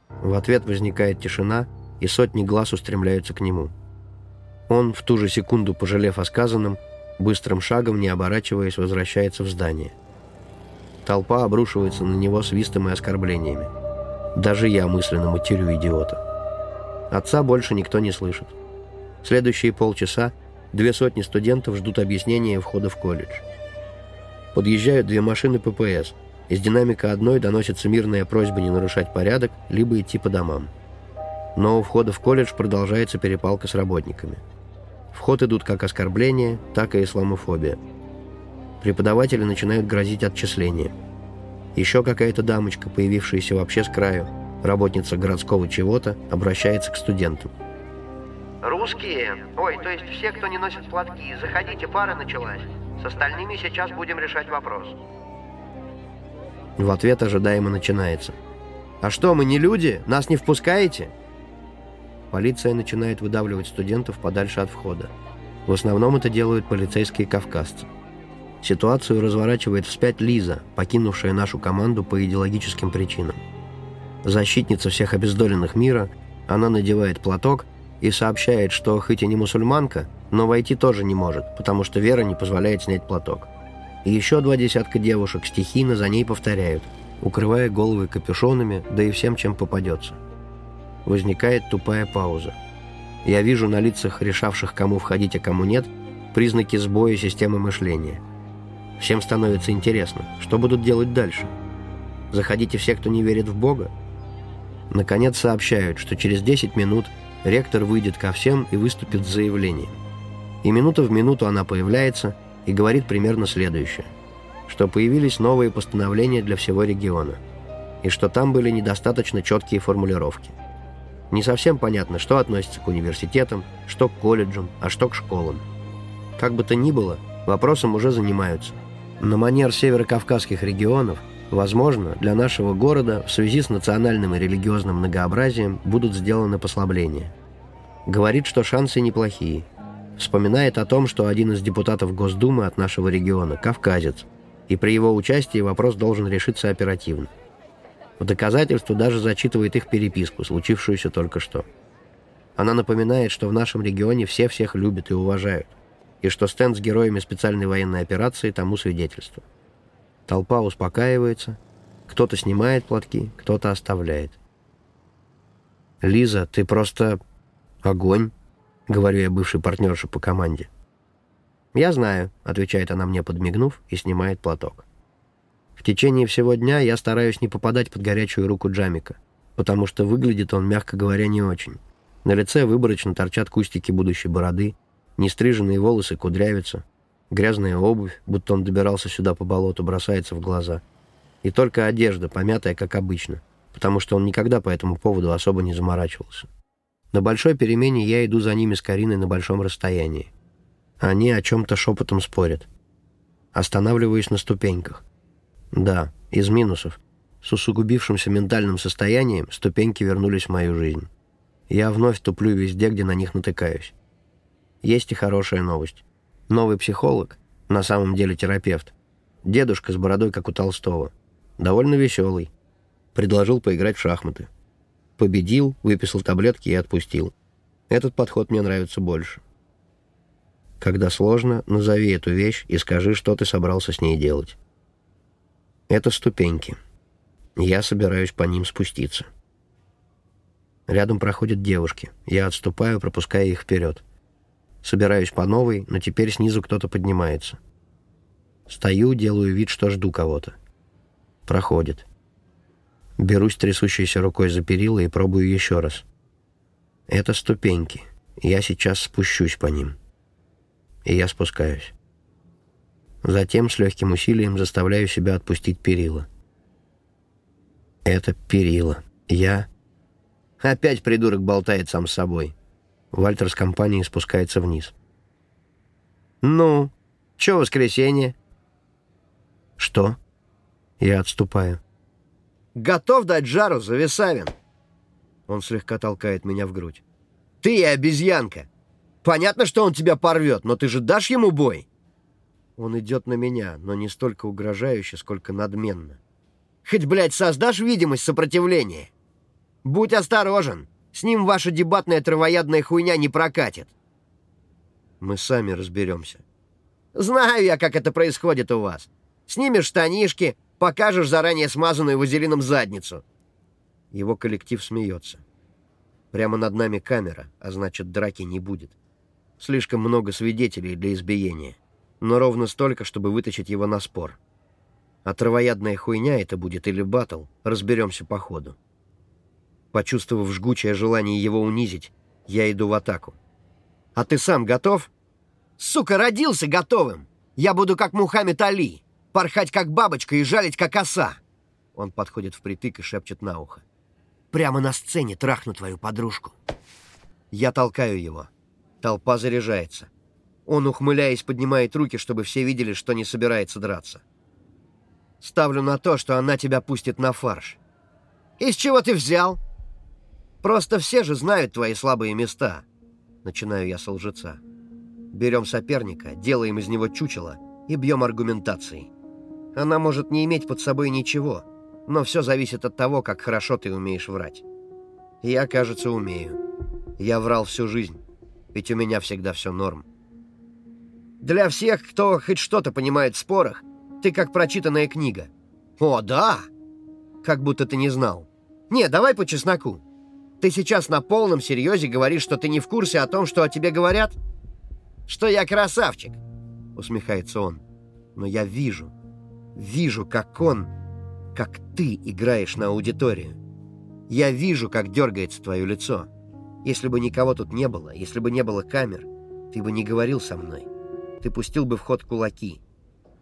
В ответ возникает тишина, и сотни глаз устремляются к нему. Он, в ту же секунду пожалев о сказанном, быстрым шагом, не оборачиваясь, возвращается в здание. Толпа обрушивается на него свистом и оскорблениями. Даже я мысленно матерю идиота. Отца больше никто не слышит. Следующие полчаса две сотни студентов ждут объяснения входа в колледж. Подъезжают две машины ППС. Из динамика одной доносится мирная просьба не нарушать порядок, либо идти по домам. Но у входа в колледж продолжается перепалка с работниками. В ход идут как оскорбления, так и исламофобия – преподаватели начинают грозить отчислением. Еще какая-то дамочка, появившаяся вообще с краю, работница городского чего-то, обращается к студентам. «Русские, ой, то есть все, кто не носит платки, заходите, пара началась. С остальными сейчас будем решать вопрос». В ответ ожидаемо начинается. «А что, мы не люди? Нас не впускаете?» Полиция начинает выдавливать студентов подальше от входа. В основном это делают полицейские кавказцы. Ситуацию разворачивает вспять Лиза, покинувшая нашу команду по идеологическим причинам. Защитница всех обездоленных мира, она надевает платок и сообщает, что хоть и не мусульманка, но войти тоже не может, потому что вера не позволяет снять платок. И еще два десятка девушек стихийно за ней повторяют, укрывая головы капюшонами, да и всем, чем попадется. Возникает тупая пауза. Я вижу на лицах решавших, кому входить, а кому нет, признаки сбоя системы мышления. Всем становится интересно, что будут делать дальше. Заходите все, кто не верит в Бога? Наконец сообщают, что через 10 минут ректор выйдет ко всем и выступит с заявлением. И минута в минуту она появляется и говорит примерно следующее, что появились новые постановления для всего региона, и что там были недостаточно четкие формулировки. Не совсем понятно, что относится к университетам, что к колледжам, а что к школам. Как бы то ни было, вопросом уже занимаются. На манер северокавказских регионов, возможно, для нашего города в связи с национальным и религиозным многообразием будут сделаны послабления. Говорит, что шансы неплохие. Вспоминает о том, что один из депутатов Госдумы от нашего региона – кавказец, и при его участии вопрос должен решиться оперативно. В доказательство даже зачитывает их переписку, случившуюся только что. Она напоминает, что в нашем регионе все всех любят и уважают, и что стенд с героями специальной военной операции тому свидетельство. Толпа успокаивается, кто-то снимает платки, кто-то оставляет. «Лиза, ты просто огонь», — говорю я бывшей партнерше по команде. «Я знаю», — отвечает она мне, подмигнув, и снимает платок. Течение всего дня я стараюсь не попадать под горячую руку Джамика, потому что выглядит он, мягко говоря, не очень. На лице выборочно торчат кустики будущей бороды, нестриженные волосы кудрявятся, грязная обувь, будто он добирался сюда по болоту, бросается в глаза. И только одежда, помятая, как обычно, потому что он никогда по этому поводу особо не заморачивался. На большой перемене я иду за ними с Кариной на большом расстоянии. Они о чем-то шепотом спорят. Останавливаюсь на ступеньках. Да, из минусов. С усугубившимся ментальным состоянием ступеньки вернулись в мою жизнь. Я вновь туплю везде, где на них натыкаюсь. Есть и хорошая новость. Новый психолог, на самом деле терапевт, дедушка с бородой, как у Толстого, довольно веселый, предложил поиграть в шахматы. Победил, выписал таблетки и отпустил. Этот подход мне нравится больше. Когда сложно, назови эту вещь и скажи, что ты собрался с ней делать. Это ступеньки. Я собираюсь по ним спуститься. Рядом проходят девушки. Я отступаю, пропуская их вперед. Собираюсь по новой, но теперь снизу кто-то поднимается. Стою, делаю вид, что жду кого-то. Проходит. Берусь трясущейся рукой за перила и пробую еще раз. Это ступеньки. Я сейчас спущусь по ним. И я спускаюсь. Затем с легким усилием заставляю себя отпустить перила. Это перила. Я... Опять придурок болтает сам с собой. Вальтер с компанией спускается вниз. «Ну, чё воскресенье?» «Что?» Я отступаю. «Готов дать жару, Зависавин?» Он слегка толкает меня в грудь. «Ты и обезьянка! Понятно, что он тебя порвет, но ты же дашь ему бой?» Он идет на меня, но не столько угрожающе, сколько надменно. «Хоть, блядь, создашь видимость сопротивления? Будь осторожен, с ним ваша дебатная травоядная хуйня не прокатит». «Мы сами разберемся». «Знаю я, как это происходит у вас. Снимешь штанишки, покажешь заранее смазанную вазелином задницу». Его коллектив смеется. Прямо над нами камера, а значит, драки не будет. Слишком много свидетелей для избиения но ровно столько, чтобы вытащить его на спор. А травоядная хуйня это будет или батл, разберемся по ходу. Почувствовав жгучее желание его унизить, я иду в атаку. «А ты сам готов?» «Сука, родился готовым! Я буду как Мухаммед Али, порхать как бабочка и жалить как оса!» Он подходит впритык и шепчет на ухо. «Прямо на сцене трахну твою подружку!» Я толкаю его. Толпа заряжается. Он, ухмыляясь, поднимает руки, чтобы все видели, что не собирается драться. «Ставлю на то, что она тебя пустит на фарш». «Из чего ты взял?» «Просто все же знают твои слабые места», — начинаю я с лжеца. Берем соперника, делаем из него чучело и бьем аргументацией. Она может не иметь под собой ничего, но все зависит от того, как хорошо ты умеешь врать. Я, кажется, умею. Я врал всю жизнь, ведь у меня всегда все норм. Для всех, кто хоть что-то понимает в спорах, ты как прочитанная книга. О, да! Как будто ты не знал. Не, давай по чесноку. Ты сейчас на полном серьезе говоришь, что ты не в курсе о том, что о тебе говорят? Что я красавчик, усмехается он. Но я вижу, вижу, как он, как ты играешь на аудиторию. Я вижу, как дергается твое лицо. Если бы никого тут не было, если бы не было камер, ты бы не говорил со мной. Ты пустил бы в ход кулаки.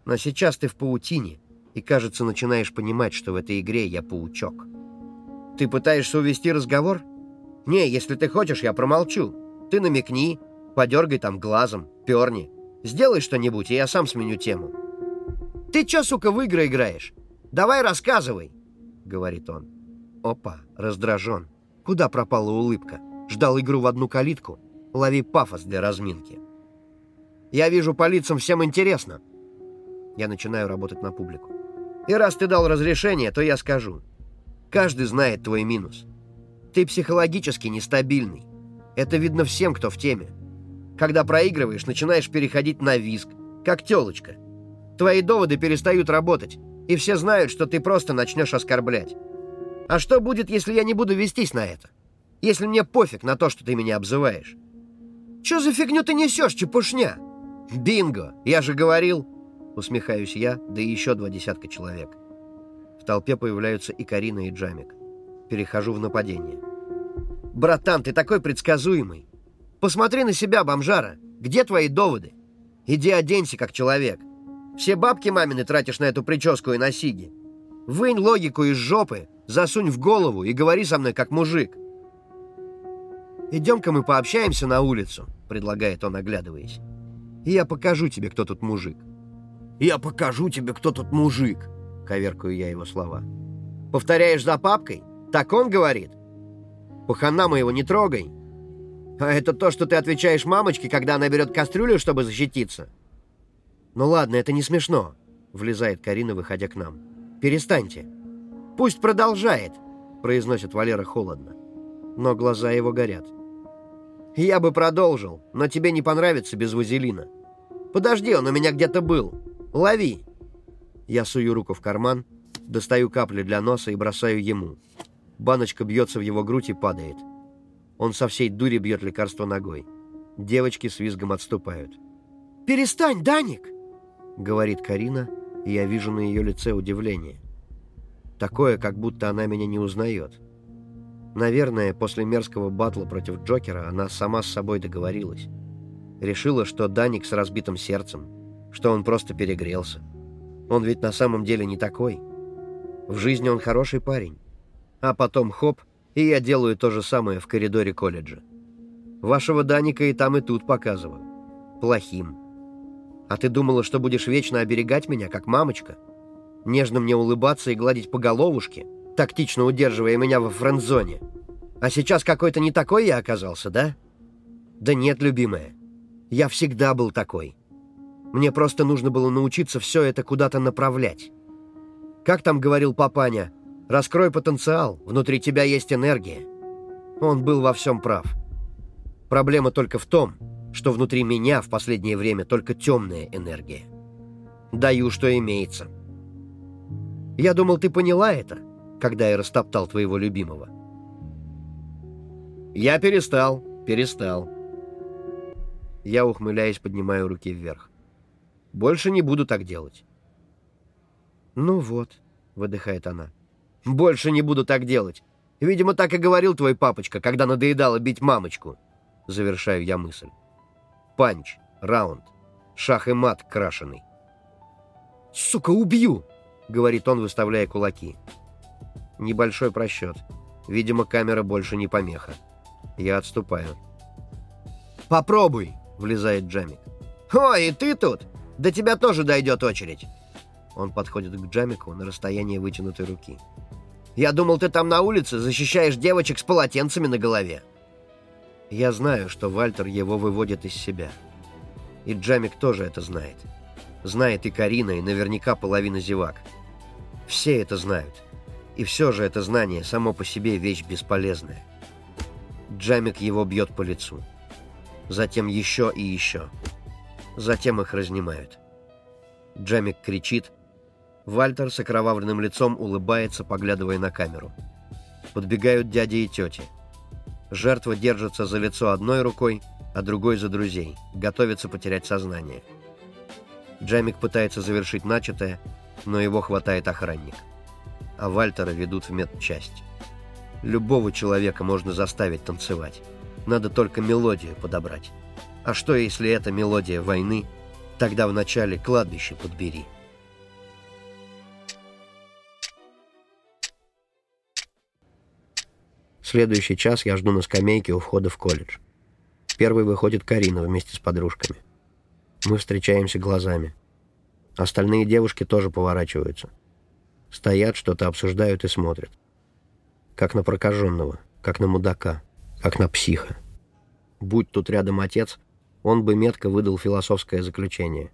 Но сейчас ты в паутине, и, кажется, начинаешь понимать, что в этой игре я паучок. Ты пытаешься увести разговор? Не, если ты хочешь, я промолчу. Ты намекни, подергай там глазом, перни. Сделай что-нибудь, и я сам сменю тему. Ты чё, сука, в игры играешь? Давай рассказывай, — говорит он. Опа, раздражен. Куда пропала улыбка? Ждал игру в одну калитку? Лови пафос для разминки. Я вижу по лицам всем интересно. Я начинаю работать на публику. И раз ты дал разрешение, то я скажу. Каждый знает твой минус. Ты психологически нестабильный. Это видно всем, кто в теме. Когда проигрываешь, начинаешь переходить на виск, как телочка. Твои доводы перестают работать, и все знают, что ты просто начнешь оскорблять. А что будет, если я не буду вестись на это? Если мне пофиг на то, что ты меня обзываешь? Что за фигню ты несешь, чепушня? Бинго! Я же говорил... Усмехаюсь я, да и еще два десятка человек. В толпе появляются и Карина, и Джамик. Перехожу в нападение. «Братан, ты такой предсказуемый! Посмотри на себя, бомжара! Где твои доводы? Иди оденься, как человек! Все бабки мамины тратишь на эту прическу и на сиги! Вынь логику из жопы, засунь в голову и говори со мной, как мужик!» «Идем-ка мы пообщаемся на улицу», — предлагает он, оглядываясь. «И я покажу тебе, кто тут мужик». «Я покажу тебе, кто тут мужик», — коверкаю я его слова. «Повторяешь за папкой? Так он говорит?» «Пахана моего не трогай». «А это то, что ты отвечаешь мамочке, когда она берет кастрюлю, чтобы защититься?» «Ну ладно, это не смешно», — влезает Карина, выходя к нам. «Перестаньте». «Пусть продолжает», — произносит Валера холодно. Но глаза его горят. «Я бы продолжил, но тебе не понравится без вазелина. Подожди, он у меня где-то был. Лови!» Я сую руку в карман, достаю капли для носа и бросаю ему. Баночка бьется в его грудь и падает. Он со всей дури бьет лекарство ногой. Девочки с визгом отступают. «Перестань, Даник!» — говорит Карина, и я вижу на ее лице удивление. Такое, как будто она меня не узнает. Наверное, после мерзкого батла против Джокера она сама с собой договорилась. Решила, что Даник с разбитым сердцем — что он просто перегрелся. Он ведь на самом деле не такой. В жизни он хороший парень. А потом хоп, и я делаю то же самое в коридоре колледжа. Вашего Даника и там, и тут показываю. Плохим. А ты думала, что будешь вечно оберегать меня, как мамочка? Нежно мне улыбаться и гладить по головушке, тактично удерживая меня во френд-зоне. А сейчас какой-то не такой я оказался, да? Да нет, любимая. Я всегда был такой. Мне просто нужно было научиться все это куда-то направлять. Как там говорил папаня, раскрой потенциал, внутри тебя есть энергия. Он был во всем прав. Проблема только в том, что внутри меня в последнее время только темная энергия. Даю, что имеется. Я думал, ты поняла это, когда я растоптал твоего любимого. Я перестал, перестал. Я, ухмыляясь, поднимаю руки вверх. Больше не буду так делать. «Ну вот», — выдыхает она. «Больше не буду так делать. Видимо, так и говорил твой папочка, когда надоедало бить мамочку». Завершаю я мысль. Панч, раунд, шах и мат крашеный. «Сука, убью!» — говорит он, выставляя кулаки. Небольшой просчет. Видимо, камера больше не помеха. Я отступаю. «Попробуй!» — влезает Джамик. «Ой, и ты тут? До тебя тоже дойдет очередь. Он подходит к Джамику на расстояние вытянутой руки. «Я думал, ты там на улице защищаешь девочек с полотенцами на голове». Я знаю, что Вальтер его выводит из себя. И Джамик тоже это знает. Знает и Карина, и наверняка половина зевак. Все это знают. И все же это знание само по себе вещь бесполезная. Джамик его бьет по лицу. Затем еще и еще. Затем их разнимают. Джамик кричит. Вальтер с окровавленным лицом улыбается, поглядывая на камеру. Подбегают дяди и тети. Жертва держится за лицо одной рукой, а другой за друзей, готовится потерять сознание. Джамик пытается завершить начатое, но его хватает охранник. А Вальтера ведут в медчасть. Любого человека можно заставить танцевать. Надо только мелодию подобрать. А что, если это мелодия войны? Тогда вначале кладбище подбери. Следующий час я жду на скамейке у входа в колледж. Первый выходит Карина вместе с подружками. Мы встречаемся глазами. Остальные девушки тоже поворачиваются. Стоят, что-то обсуждают и смотрят. Как на прокаженного, как на мудака, как на психа. Будь тут рядом отец, он бы метко выдал философское заключение.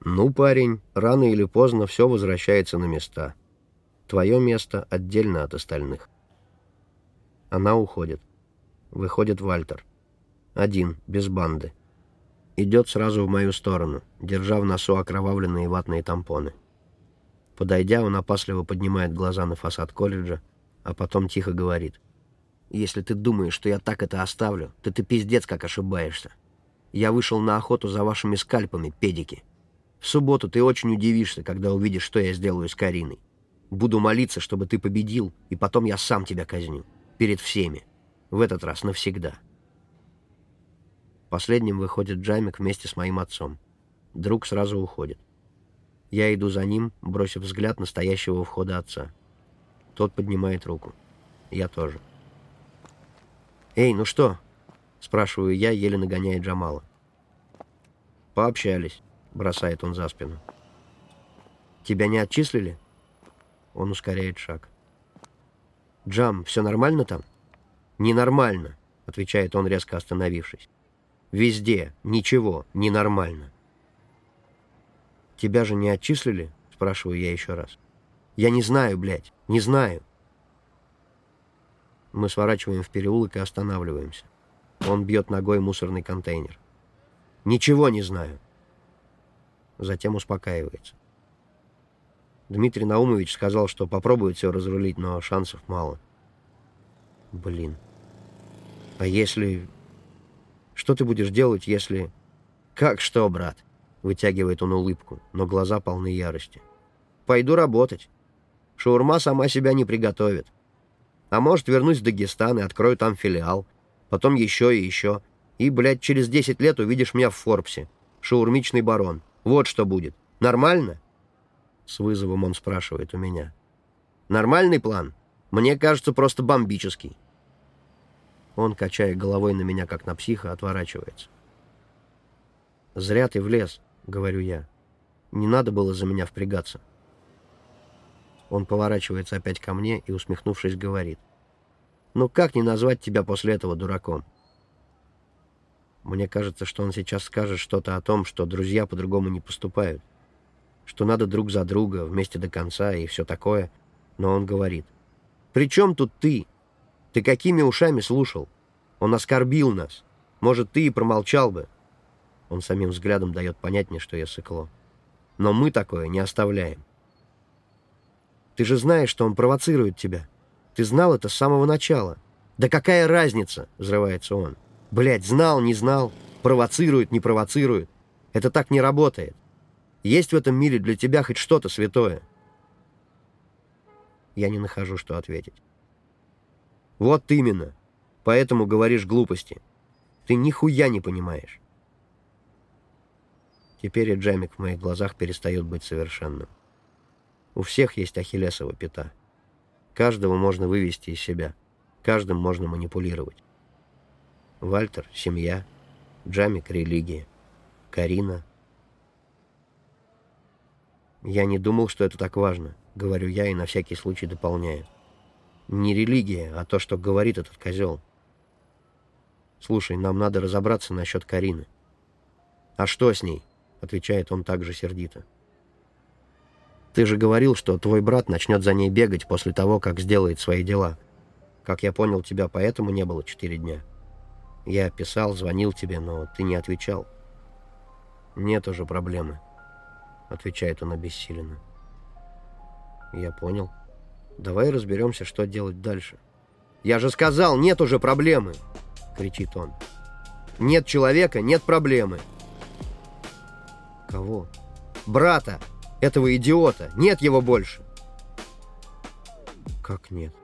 «Ну, парень, рано или поздно все возвращается на места. Твое место отдельно от остальных». Она уходит. Выходит Вальтер. Один, без банды. Идет сразу в мою сторону, держа в носу окровавленные ватные тампоны. Подойдя, он опасливо поднимает глаза на фасад колледжа, а потом тихо говорит. «Если ты думаешь, что я так это оставлю, то ты пиздец как ошибаешься. Я вышел на охоту за вашими скальпами, педики. В субботу ты очень удивишься, когда увидишь, что я сделаю с Кариной. Буду молиться, чтобы ты победил, и потом я сам тебя казню. Перед всеми. В этот раз навсегда». Последним выходит Джаймик вместе с моим отцом. Друг сразу уходит. Я иду за ним, бросив взгляд настоящего входа отца. Тот поднимает руку. Я тоже. «Эй, ну что?» — спрашиваю я, еле нагоняя Джамала. «Пообщались», — бросает он за спину. «Тебя не отчислили?» Он ускоряет шаг. «Джам, все нормально там?» «Ненормально», — отвечает он, резко остановившись. Везде. Ничего. Ненормально. «Тебя же не отчислили?» — спрашиваю я еще раз. «Я не знаю, блядь. Не знаю». Мы сворачиваем в переулок и останавливаемся. Он бьет ногой мусорный контейнер. «Ничего не знаю». Затем успокаивается. Дмитрий Наумович сказал, что попробует все разрулить, но шансов мало. Блин. А если что ты будешь делать, если...» «Как что, брат?» — вытягивает он улыбку, но глаза полны ярости. «Пойду работать. Шаурма сама себя не приготовит. А может, вернусь в Дагестан и открою там филиал. Потом еще и еще. И, блядь, через 10 лет увидишь меня в Форбсе. Шаурмичный барон. Вот что будет. Нормально?» С вызовом он спрашивает у меня. «Нормальный план? Мне кажется, просто бомбический. Он, качая головой на меня, как на психа, отворачивается. «Зря ты влез», — говорю я. «Не надо было за меня впрягаться». Он поворачивается опять ко мне и, усмехнувшись, говорит. «Ну как не назвать тебя после этого дураком?» Мне кажется, что он сейчас скажет что-то о том, что друзья по-другому не поступают, что надо друг за друга, вместе до конца и все такое, но он говорит. «При чем тут ты? Ты какими ушами слушал? Он оскорбил нас. Может, ты и промолчал бы. Он самим взглядом дает понять мне, что я сыкло. Но мы такое не оставляем. Ты же знаешь, что он провоцирует тебя. Ты знал это с самого начала. Да какая разница, взрывается он. Блядь, знал, не знал, провоцирует, не провоцирует. Это так не работает. Есть в этом мире для тебя хоть что-то святое? Я не нахожу, что ответить. Вот именно. Поэтому говоришь глупости. Ты нихуя не понимаешь. Теперь и Джамик в моих глазах перестает быть совершенным. У всех есть ахиллесова пята. Каждого можно вывести из себя. Каждым можно манипулировать. Вальтер — семья. Джамик — религия. Карина. Я не думал, что это так важно, говорю я и на всякий случай дополняю. Не религия, а то, что говорит этот козел. Слушай, нам надо разобраться насчет Карины. А что с ней? Отвечает он также сердито. Ты же говорил, что твой брат начнет за ней бегать после того, как сделает свои дела. Как я понял, тебя поэтому не было четыре дня. Я писал, звонил тебе, но ты не отвечал. Нет уже проблемы, отвечает он обессиленно. Я понял. Давай разберемся, что делать дальше. «Я же сказал, нет уже проблемы!» — кричит он. «Нет человека, нет проблемы!» «Кого?» «Брата! Этого идиота! Нет его больше!» «Как нет?»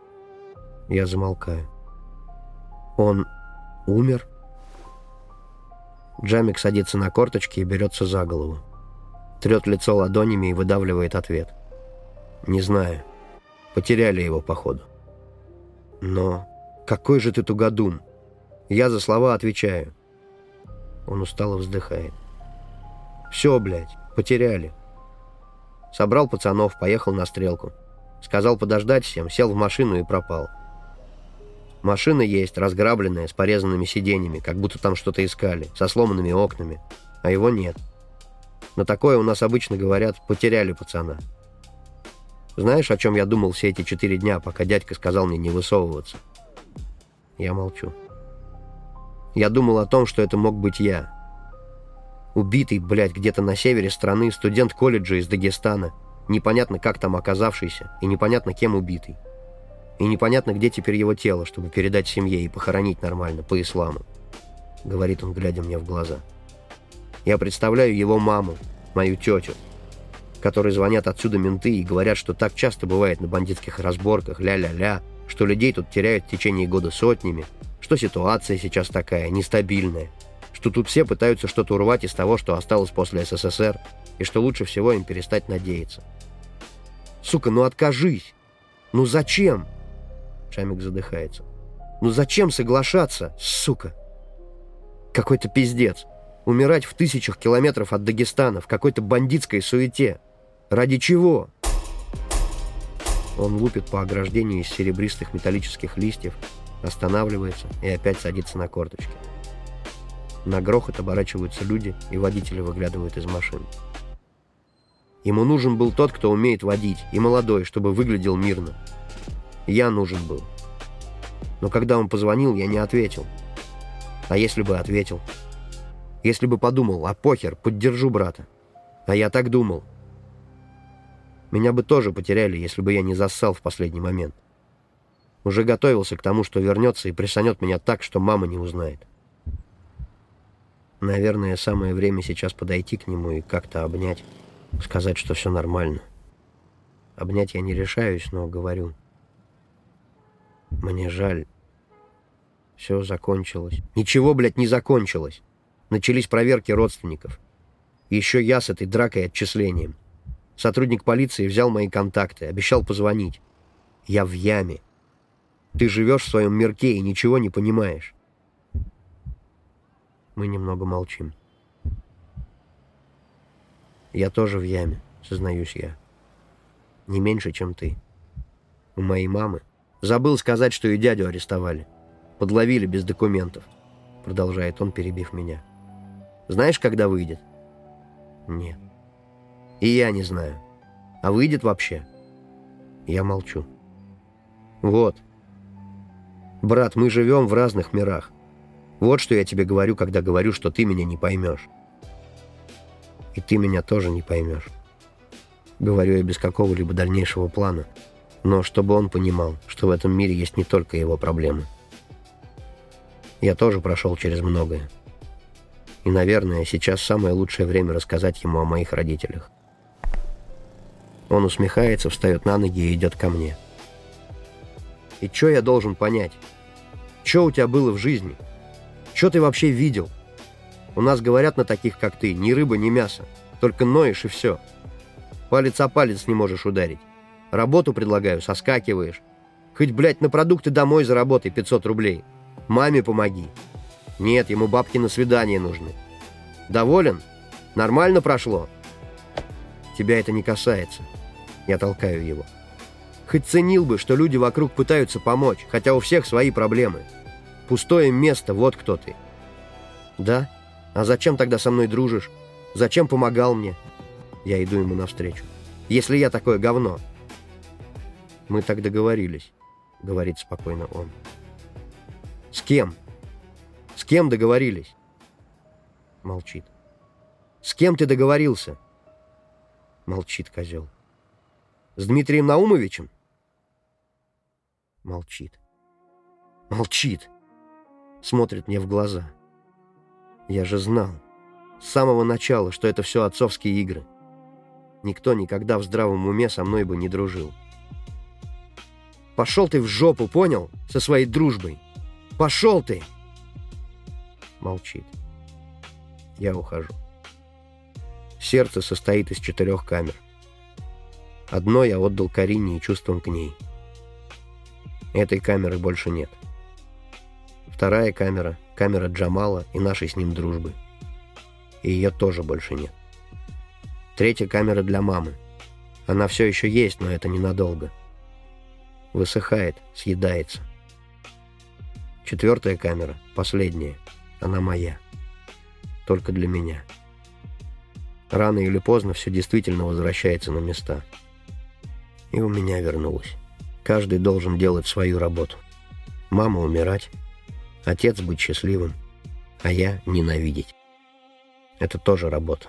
Я замолкаю. «Он умер?» Джамик садится на корточки и берется за голову. Трет лицо ладонями и выдавливает ответ. «Не знаю. Потеряли его, походу». «Но какой же ты тугодум?» Я за слова отвечаю. Он устало вздыхает. «Все, блядь, потеряли». Собрал пацанов, поехал на стрелку. Сказал подождать всем, сел в машину и пропал. Машина есть, разграбленная, с порезанными сиденьями, как будто там что-то искали, со сломанными окнами. А его нет. На такое у нас обычно говорят «потеряли пацана». Знаешь, о чем я думал все эти четыре дня, пока дядька сказал мне не высовываться? Я молчу. Я думал о том, что это мог быть я. Убитый, блядь, где-то на севере страны, студент колледжа из Дагестана, непонятно как там оказавшийся и непонятно кем убитый. И непонятно, где теперь его тело, чтобы передать семье и похоронить нормально, по исламу. Говорит он, глядя мне в глаза. Я представляю его маму, мою тетю, которые звонят отсюда менты и говорят, что так часто бывает на бандитских разборках, ля-ля-ля, что людей тут теряют в течение года сотнями, что ситуация сейчас такая, нестабильная, что тут все пытаются что-то урвать из того, что осталось после СССР, и что лучше всего им перестать надеяться. Сука, ну откажись! Ну зачем? Шамик задыхается. Ну зачем соглашаться, сука? Какой-то пиздец. Умирать в тысячах километров от Дагестана в какой-то бандитской суете. Ради чего? Он лупит по ограждению из серебристых металлических листьев, останавливается и опять садится на корточки. На грохот оборачиваются люди, и водители выглядывают из машин. Ему нужен был тот, кто умеет водить, и молодой, чтобы выглядел мирно. Я нужен был. Но когда он позвонил, я не ответил. А если бы ответил? Если бы подумал, а похер, поддержу брата. А я так думал. Меня бы тоже потеряли, если бы я не зассал в последний момент. Уже готовился к тому, что вернется и присанет меня так, что мама не узнает. Наверное, самое время сейчас подойти к нему и как-то обнять, сказать, что все нормально. Обнять я не решаюсь, но говорю — мне жаль. Все закончилось. Ничего, блядь, не закончилось. Начались проверки родственников. Еще я с этой дракой отчислением. Сотрудник полиции взял мои контакты, обещал позвонить. Я в яме. Ты живешь в своем мирке и ничего не понимаешь. Мы немного молчим. Я тоже в яме, сознаюсь я. Не меньше, чем ты. У моей мамы Забыл сказать, что и дядю арестовали. Подловили без документов. Продолжает он, перебив меня. Знаешь, когда выйдет? Нет. И я не знаю. А выйдет вообще? Я молчу. Вот. Брат, мы живем в разных мирах. Вот что я тебе говорю, когда говорю, что ты меня не поймешь. И ты меня тоже не поймешь. Говорю я без какого-либо дальнейшего плана но чтобы он понимал, что в этом мире есть не только его проблемы. Я тоже прошел через многое. И, наверное, сейчас самое лучшее время рассказать ему о моих родителях. Он усмехается, встает на ноги и идет ко мне. И что я должен понять? Что у тебя было в жизни? Что ты вообще видел? У нас говорят на таких, как ты, ни рыба, ни мясо. Только ноешь и все. Палец о палец не можешь ударить. Работу предлагаю, соскакиваешь. Хоть, блядь, на продукты домой заработай 500 рублей. Маме помоги. Нет, ему бабки на свидание нужны. Доволен? Нормально прошло? Тебя это не касается. Я толкаю его. Хоть ценил бы, что люди вокруг пытаются помочь, хотя у всех свои проблемы. Пустое место, вот кто ты. Да? А зачем тогда со мной дружишь? Зачем помогал мне? Я иду ему навстречу. Если я такое говно, «Мы так договорились», — говорит спокойно он. «С кем? С кем договорились?» Молчит. «С кем ты договорился?» Молчит козел. «С Дмитрием Наумовичем?» Молчит. Молчит. Смотрит мне в глаза. Я же знал. С самого начала, что это все отцовские игры. Никто никогда в здравом уме со мной бы не дружил. Пошел ты в жопу, понял? Со своей дружбой. Пошел ты! Молчит. Я ухожу. Сердце состоит из четырех камер. Одно я отдал Карине и чувствам к ней. Этой камеры больше нет. Вторая камера — камера Джамала и нашей с ним дружбы. И ее тоже больше нет. Третья камера для мамы. Она все еще есть, но это ненадолго. Высыхает, съедается. Четвертая камера, последняя, она моя. Только для меня. Рано или поздно все действительно возвращается на места. И у меня вернулось. Каждый должен делать свою работу. Мама умирать, отец быть счастливым, а я ненавидеть. Это тоже работа.